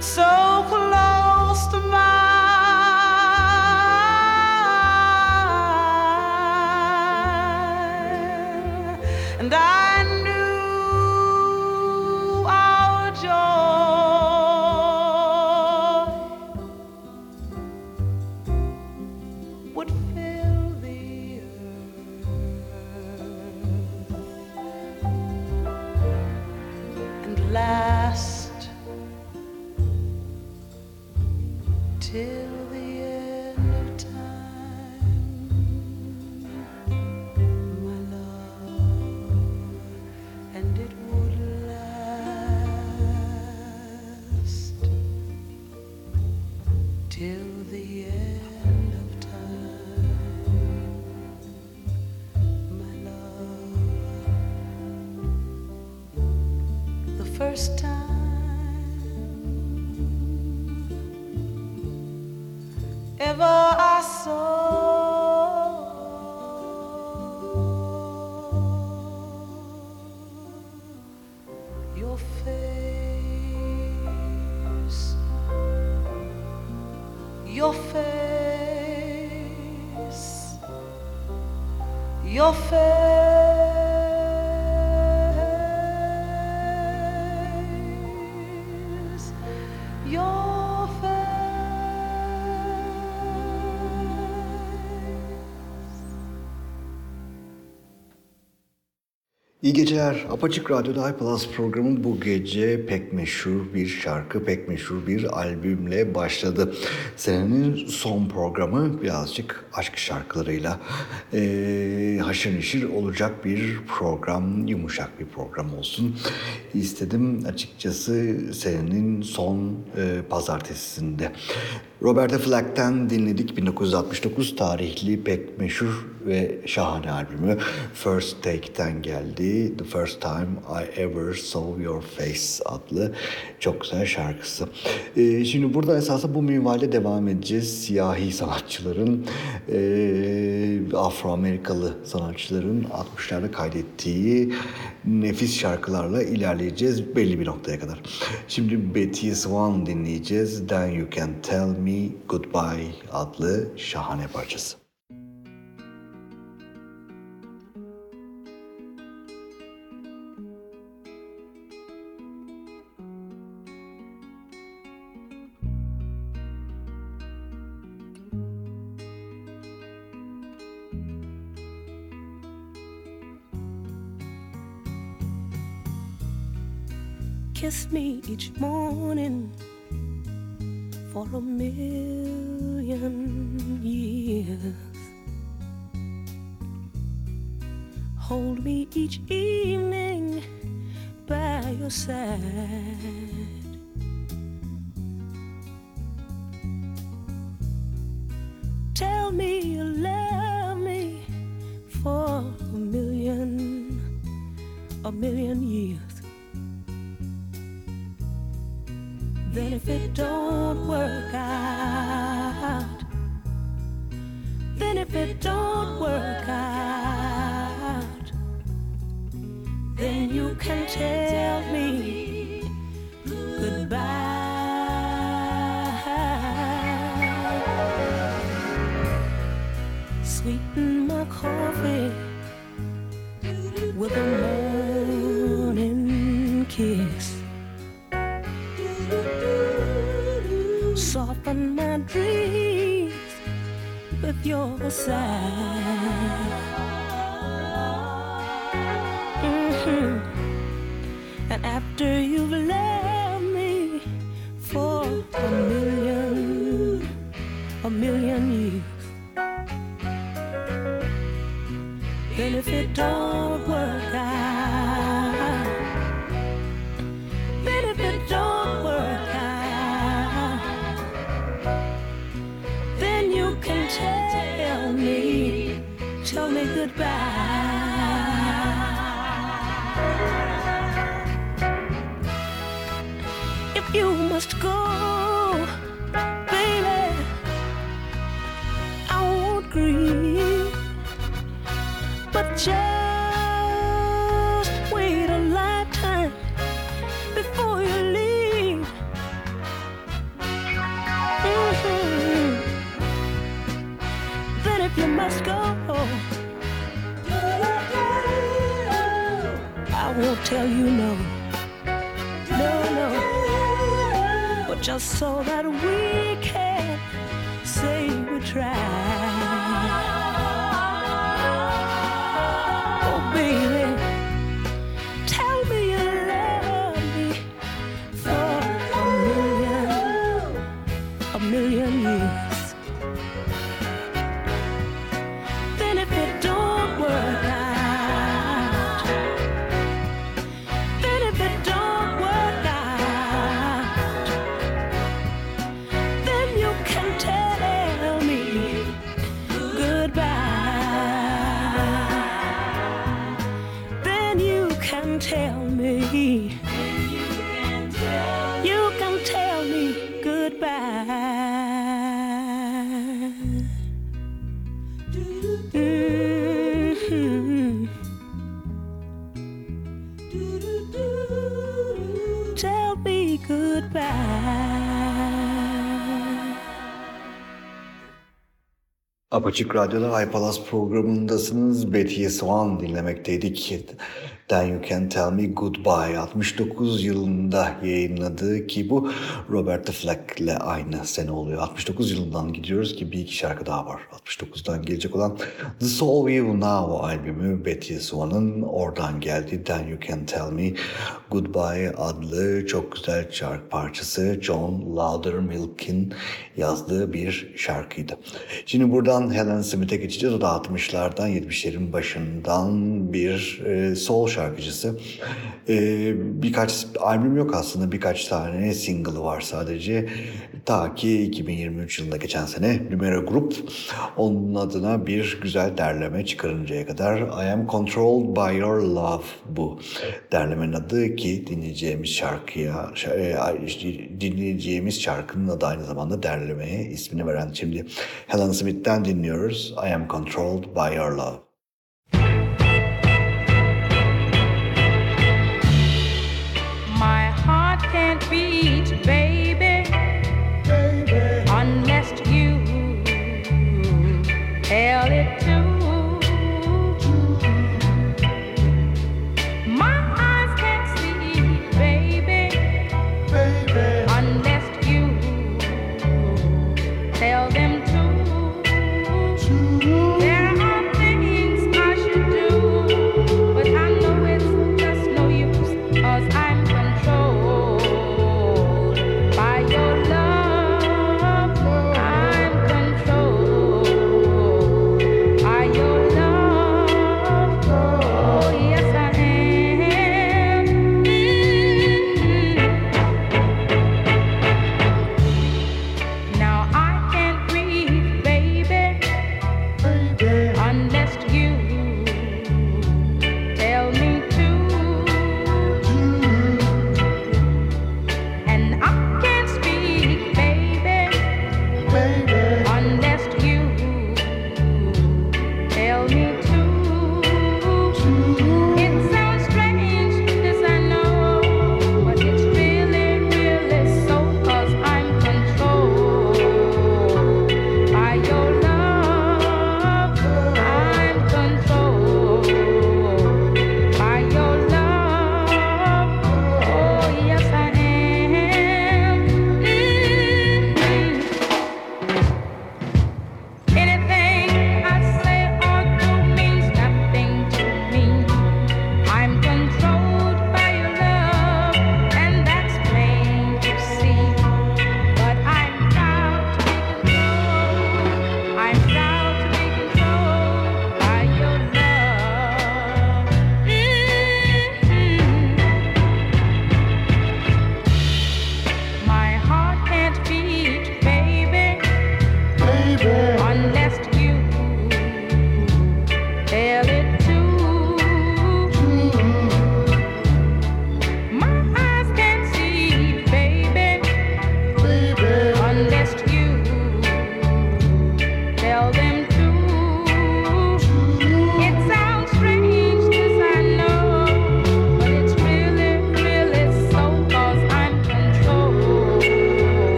so close to my İyi geceler. Apaçık Radyo'da iPlus programı bu gece pek meşhur bir şarkı, pek meşhur bir albümle başladı. Senenin son programı birazcık aşk şarkılarıyla eee haşır neşir olacak bir program, yumuşak bir program olsun. İstedim açıkçası senenin son eee pazartesisinde. Roberta Flack'ten dinledik 1969 tarihli pek meşhur ve şahane albümü First Take'ten geldi. The First Time I Ever Saw Your Face adlı çok güzel şarkısı. Ee, şimdi burada esasında bu minvalde devam edeceğiz. Siyahi sanatçıların, e, Afro-Amerikalı sanatçıların 60'larda kaydettiği nefis şarkılarla ilerleyeceğiz belli bir noktaya kadar. Şimdi Betty Swan dinleyeceğiz. Then You Can Tell Me Goodbye adlı şahane parçası. Kiss me each morning for a million years. Hold me each evening by your side. Tell me you love me for a million, a million years. Then if it don't work out, then if it don't work out, then you can tell me goodbye. Sweeten my coffee with a Soften my dreams with your sigh. Mhm. And after you've loved me for a million, a million years, then if it don't work just so that we can say we tried. Apaçık Radyo'da iPalas programındasınız. Betty Swan dinlemekteydik. Then You Can Tell Me Goodbye 69 yılında yayınladığı ki bu Robert Fleck ile aynı sene oluyor. 69 yılından gidiyoruz ki bir iki şarkı daha var. 69'dan gelecek olan The Soul You Now albümü Betty Swan'ın oradan geldi. Then You Can Tell Me Goodbye adlı çok güzel şarkı parçası John Loudermilk'in yazdığı bir şarkıydı. Şimdi buradan Helen Smith'e geçeceğiz. O da 60'lardan 70'lerin başından bir e, soul şarkıcısı. E, birkaç albüm yok aslında. Birkaç tane single'ı var sadece. Ta ki 2023 yılında geçen sene Numero Group onun adına bir güzel derleme çıkarıncaya kadar I Am Controlled by Your Love bu derlemenin adı ki dinleyeceğimiz şarkıya e, dinleyeceğimiz şarkının adı aynı zamanda derlemeye ismini veren şimdi Helen Smith'ten dinliyoruz I Am Controlled by Your Love.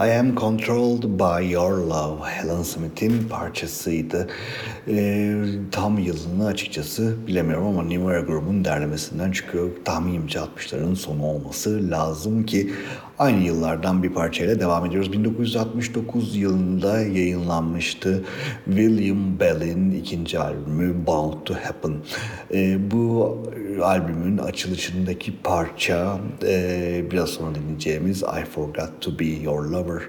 I Am Controlled by Your Love Helen Smith'in parçasıydı. Ee, tam yılını açıkçası bilemiyorum ama Numera grubun derlemesinden çıkıyor. Tahminimce 60'ların sonu olması lazım ki aynı yıllardan bir parçayla devam ediyoruz. 1969 yılında yayınlanmıştı William Bell'in ikinci albümü Bound to Happen. Ee, bu albümün açılışındaki parça e, biraz sonra dinleyeceğimiz I Forgot to Be Your Lover Lover.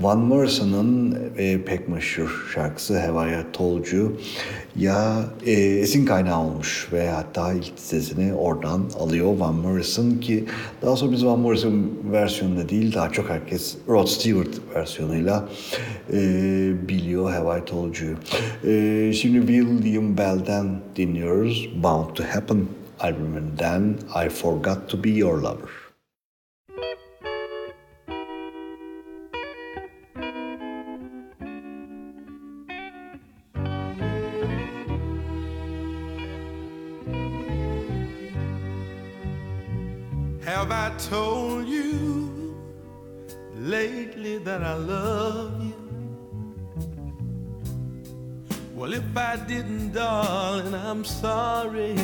Van Morrison'ın e, pek meşhur şarkısı Have I Told You ya e, esin kaynağı olmuş ve hatta ilk sesini oradan alıyor Van Morrison ki daha sonra biz Van Morrison versiyonunda değil daha çok herkes Rod Stewart versiyonuyla e, biliyor Have I Told You. E, şimdi William Bell'den dinliyoruz Bound to Happen albümünden I Forgot to Be Your Lover. Told you lately that I love you? Well, if I didn't, darling, I'm sorry.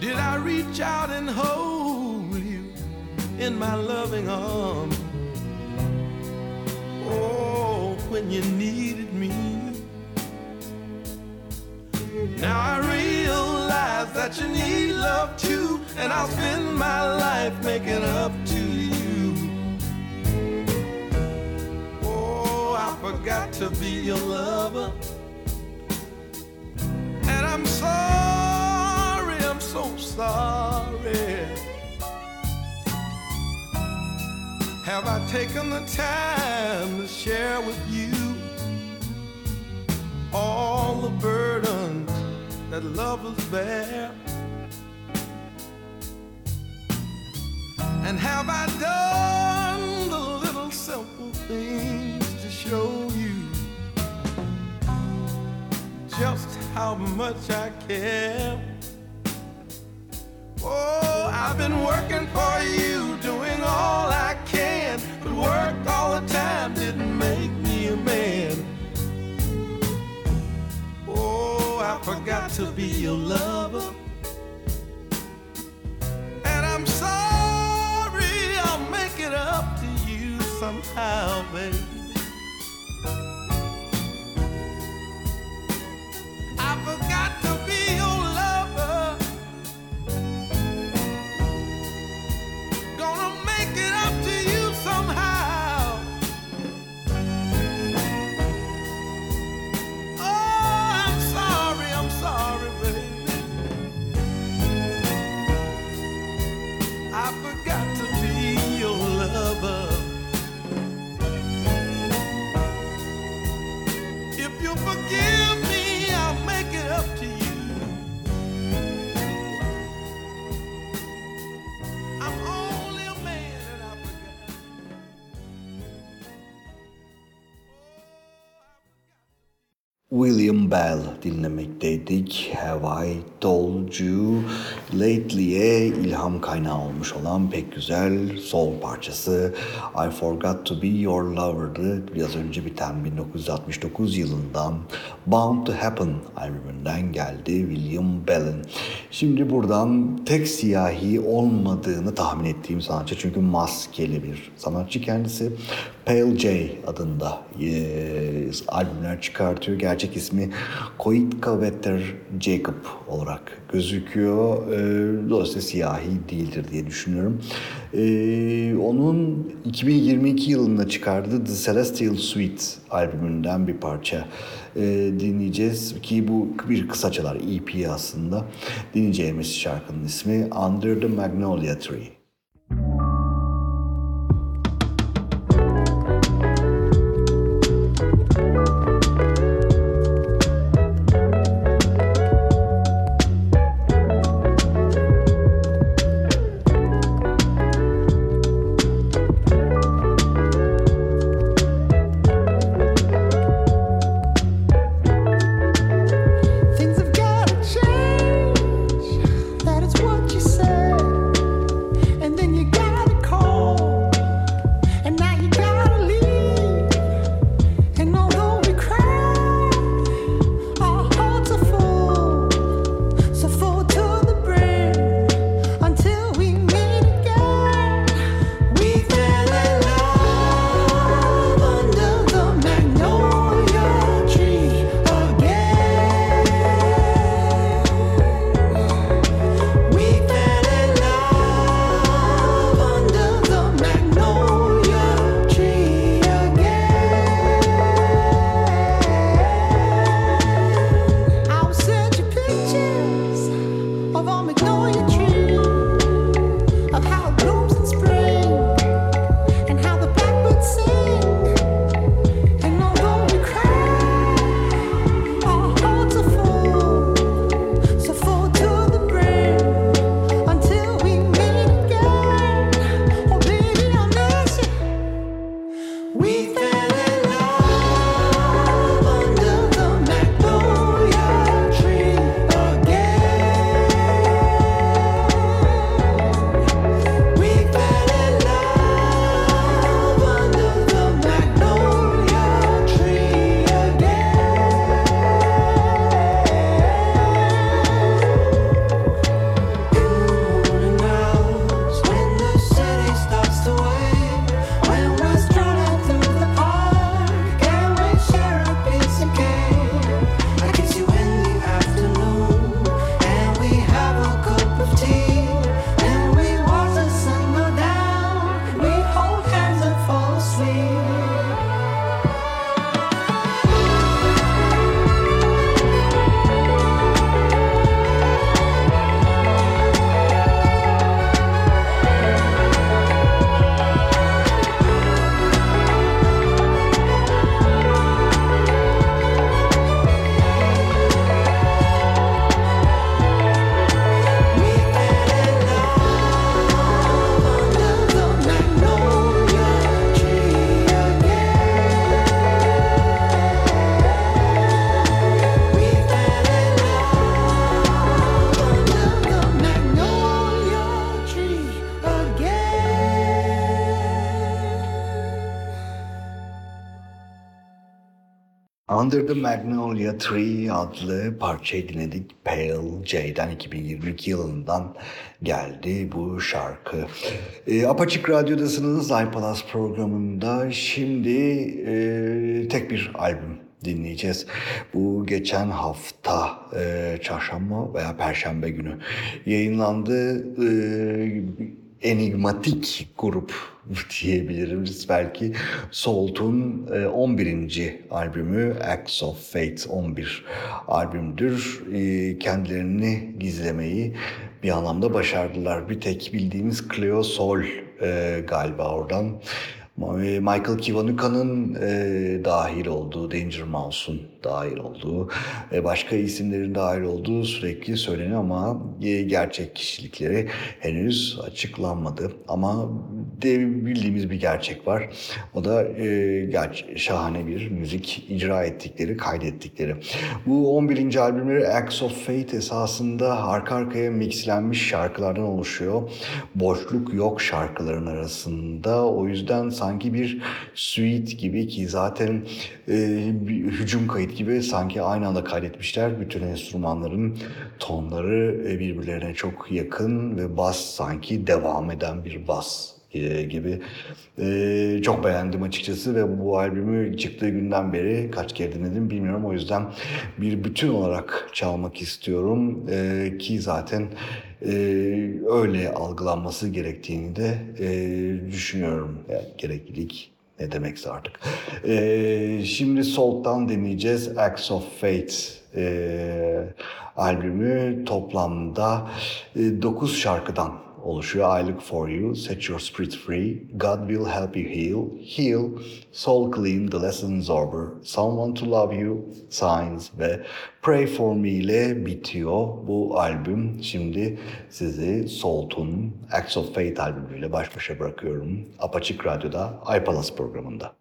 Did I reach out and hold you in my loving arms? Oh, when you needed me. Now I realize that you need love too, and I'll spend my life making up to you. Oh, I forgot to be your lover, and I'm sorry, I'm so sorry. Have I taken the time to share with you all the burdens that love lovers bear? And have I done the little simple things to show you just how much I care? Oh, I've been working for you, doing all I can, but work all the time forgot to be your lover. And I'm sorry, I'll make it up to you somehow, baby. William Bell dinlemekteydik. Have I Told You? Lately'e ilham kaynağı olmuş olan pek güzel sol parçası I Forgot To Be Your Lover'dı. Biraz önce biten 1969 yılından Bound To Happen albümünden geldi William Bell'in. Şimdi buradan tek siyahi olmadığını tahmin ettiğim sanatçı çünkü maskeli bir sanatçı kendisi. Pale J adında e, albümler çıkartıyor. Gerçek ismi Koitka Vetter Jacob olarak gözüküyor. E, dolayısıyla siyahi değildir diye düşünüyorum. E, onun 2022 yılında çıkardığı The Celestial Suite albümünden bir parça e, dinleyeceğiz. Ki bu bir kısaçalar EP aslında. Dinleyeceğimiz şarkının ismi Under the Magnolia Tree. Under the Magnolia Tree adlı parçayı dinledik. Pale J'den 2022 yılından geldi bu şarkı. E, Apaçık Radyo'dasınız iPalaz programında. Şimdi e, tek bir albüm dinleyeceğiz. Bu geçen hafta e, çarşamba veya perşembe günü yayınlandı. E, enigmatik grup diyebiliriz belki. Salt'un e, 11. albümü Acts of Fate 11 albümdür. E, kendilerini gizlemeyi bir anlamda başardılar. Bir tek bildiğimiz Cleo Sol e, galiba oradan. Michael Kivanuka'nın e, dahil olduğu, Danger Mouse'un dahil olduğu, e, başka isimlerin dahil olduğu sürekli söyleniyor ama e, gerçek kişilikleri henüz açıklanmadı. Ama de bildiğimiz bir gerçek var. O da e, şahane bir müzik icra ettikleri, kaydettikleri. Bu 11. albümleri Acts of Fate esasında arka arkaya mixlenmiş şarkılardan oluşuyor. Boşluk yok şarkıların arasında. O yüzden sanki bir suite gibi ki zaten e, bir hücum kayıt gibi sanki aynı anda kaydetmişler. Bütün enstrümanların tonları e, birbirlerine çok yakın ve bas sanki devam eden bir bas gibi. E, çok beğendim açıkçası ve bu albümü çıktığı günden beri kaç kere dinledim bilmiyorum. O yüzden bir bütün olarak çalmak istiyorum E, ki zaten e, öyle algılanması gerektiğini de e, düşünüyorum. Yani gereklilik ne demekse artık. E, şimdi Salt'tan dinleyeceğiz. Acts of Fate e, albümü toplamda 9 şarkıdan oluşuyor. I Look For You, Set Your Spirit Free, God Will Help You Heal, Heal, Soul Clean, The Lessons Over, Someone To Love You, Signs ve Pray For Me ile bitiyor bu albüm. Şimdi sizi Salt'un Acts of Fate albümüyle baş başa bırakıyorum. Apaçık Radyo'da iPalaz programında.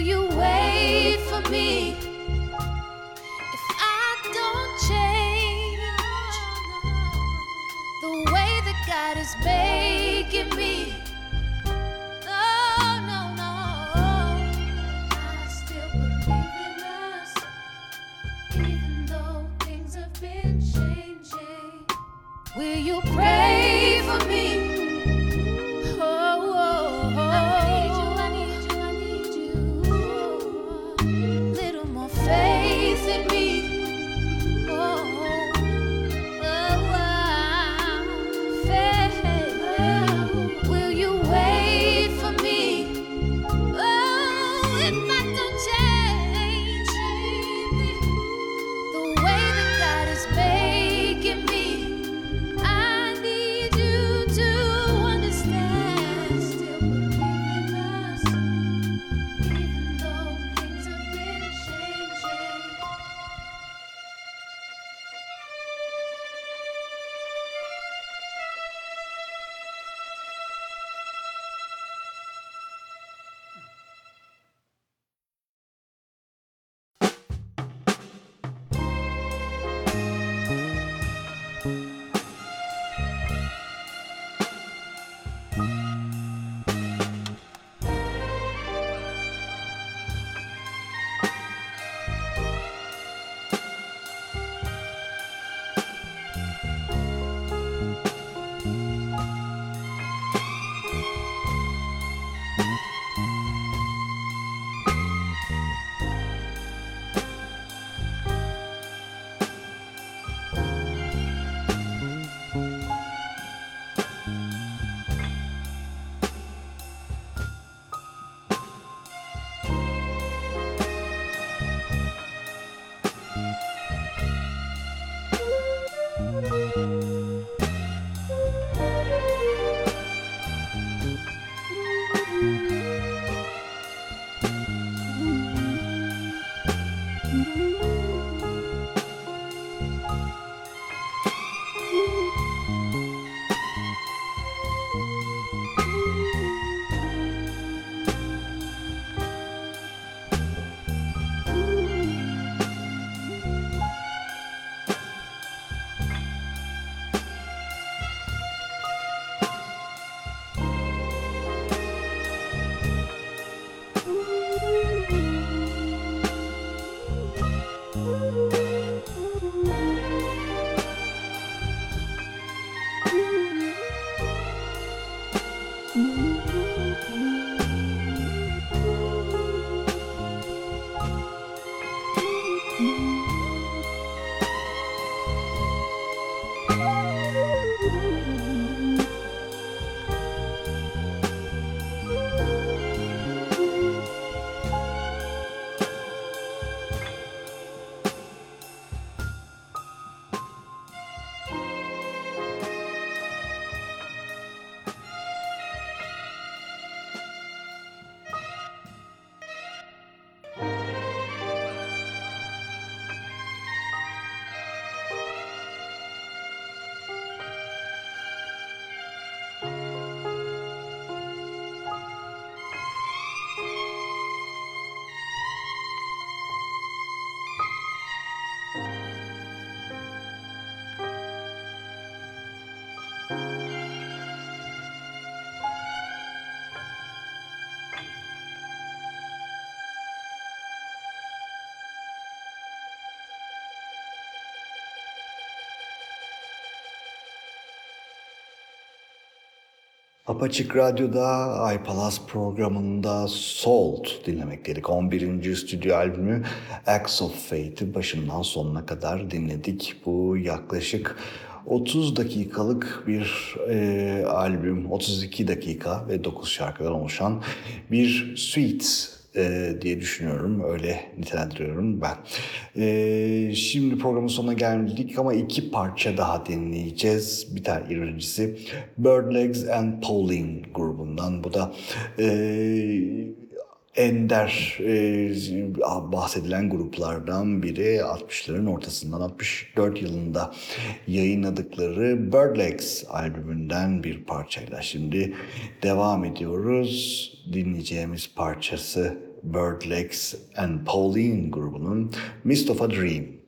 You wait for me Apaçık Radyo'da iPalas programında Salt dinlemek dedik. 11. stüdyo albümü Acts of Fate'i başından sonuna kadar dinledik. Bu yaklaşık 30 dakikalık bir e, albüm, 32 dakika ve 9 şarkıdan oluşan bir suite e, diye düşünüyorum. Öyle nitelendiriyorum ben. E, şimdi programın sonuna geldik ama iki parça daha dinleyeceğiz. Bir tane birincisi Birdlegs and Pauline grubundan. Bu da e, ender e, bahsedilen gruplardan biri 60'ların ortasından 64 yılında yayınladıkları Birdlegs albümünden bir parçayla şimdi devam ediyoruz. Dinleyeceğimiz parçası Birdlegs and Pauline grubunun Mist of a Dream.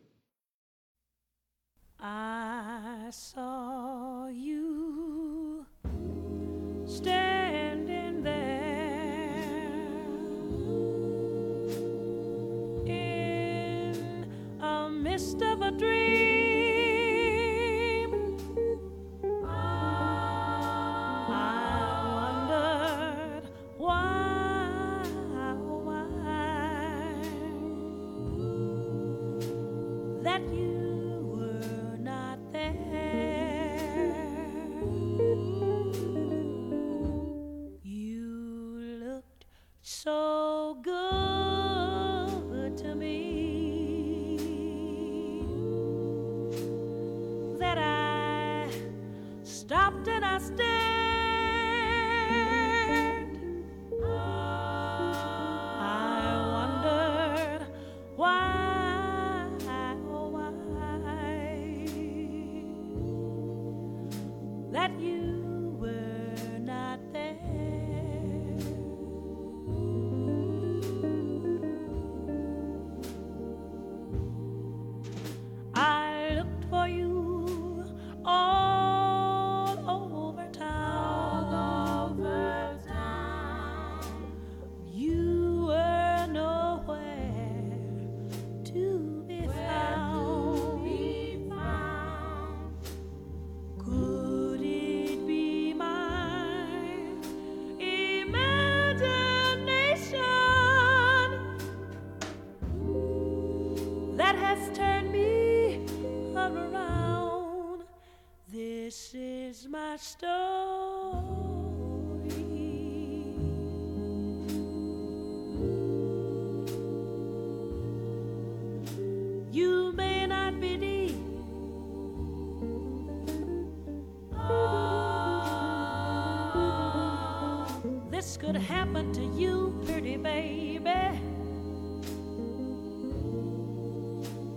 Baby,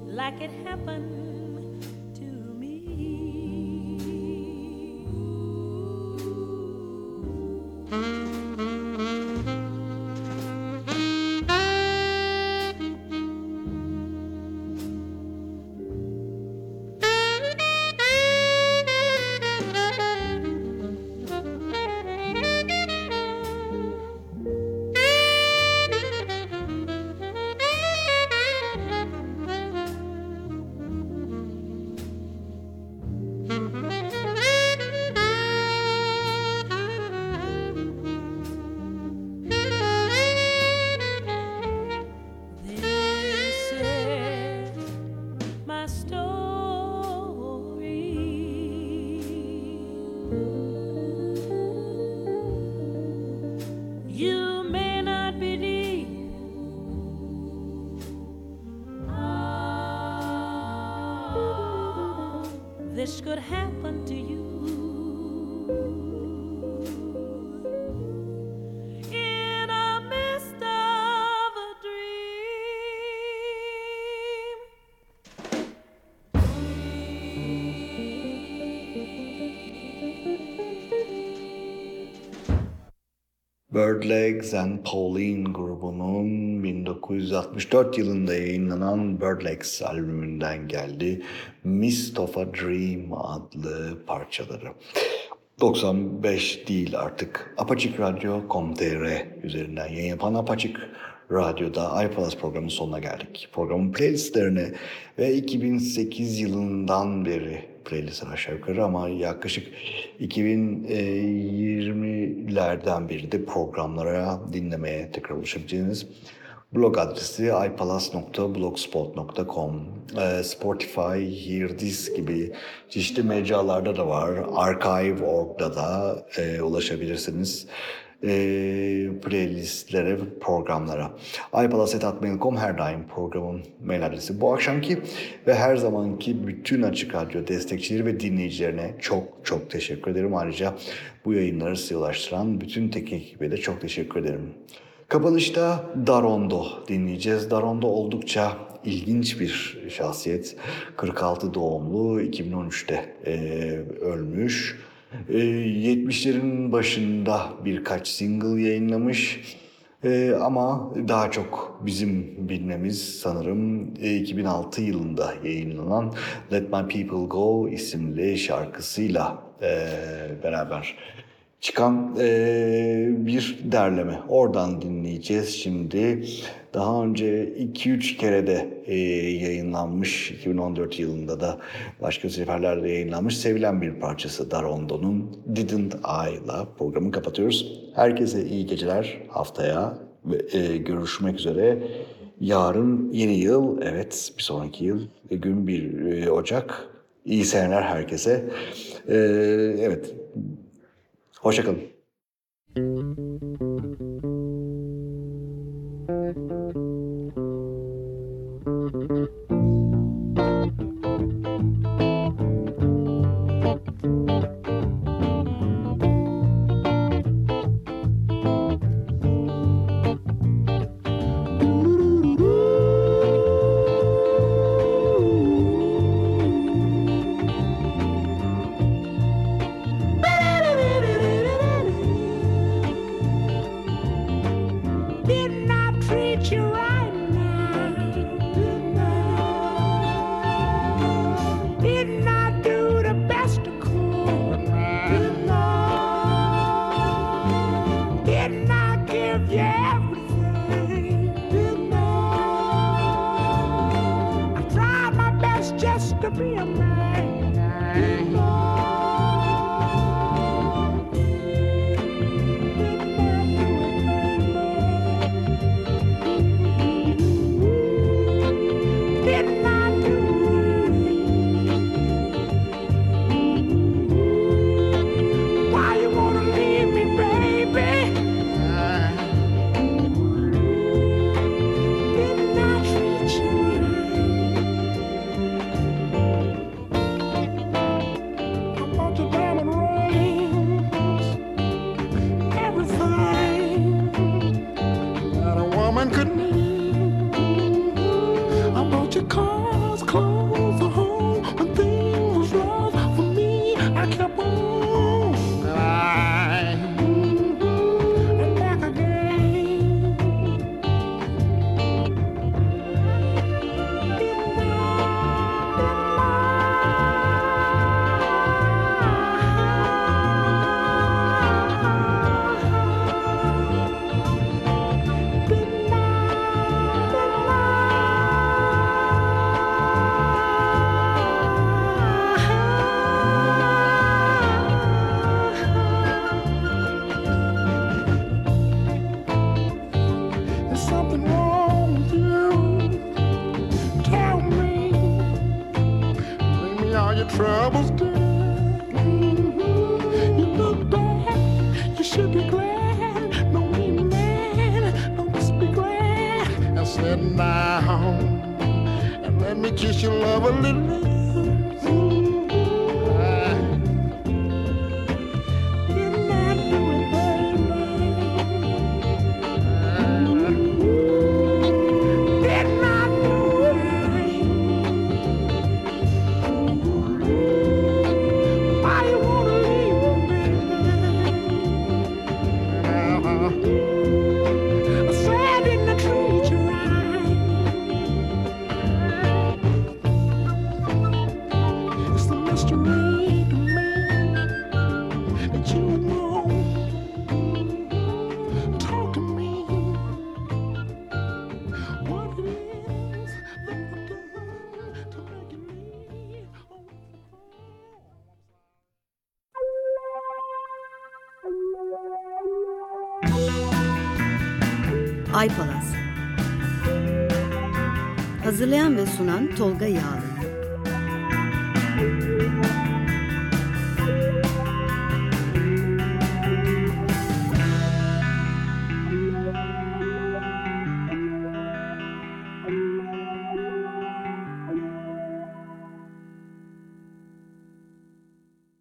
like it happened this could happen to you. In and Pauline grubunun 1964 yılında yayınlanan Birdlegs albümünden geldi. Mist of a Dream adlı parçaları. 95 değil artık Apaçık Radyo.com.tr üzerinden yayın yapan Apaçık Radyo'da iPlus programının sonuna geldik. Programın playlistlerine ve 2008 yılından beri playlistler aşağı yukarı ama yaklaşık 2020'lerden beri de programlara dinlemeye tekrar ulaşabileceğiniz blog adresi ipalas.blogspot.com Ee, Spotify, Hearthis gibi çeşitli mecralarda da var. Archive.org'da da e, ulaşabilirsiniz e, playlistlere, programlara. iPalas.mail.com her daim programın mail adresi. Bu akşamki ve her zamanki bütün Açık Radyo destekçileri ve dinleyicilerine çok çok teşekkür ederim. Ayrıca bu yayınları size ulaştıran bütün teknik ekibe de çok teşekkür ederim. Kapanışta Darondo dinleyeceğiz. Darondo oldukça ilginç bir şahsiyet. 46 doğumlu, 2013'te eee, ölmüş. Eee, 70'lerin başında birkaç single yayınlamış. Eee, ama daha çok bizim bilmemiz sanırım e, 2006 yılında yayınlanan Let My People Go isimli şarkısıyla eee, beraber çıkan eee, bir derleme. Oradan dinleyeceğiz şimdi. Daha önce 2-3 kere de eee, yayınlanmış, 2014 yılında da başka seferlerde yayınlanmış sevilen bir parçası Darondo'nun Didn't I'la programı kapatıyoruz. Herkese iyi geceler haftaya eee, görüşmek üzere. Yarın yeni yıl, evet bir sonraki yıl gün 1 Ocak. İyi seneler herkese. Eee, evet Hoşçakalın. Sunan Tolga Yağlı